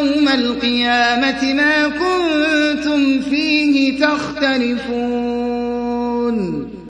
يوم القيامة ما كنتم فيه تختلفون.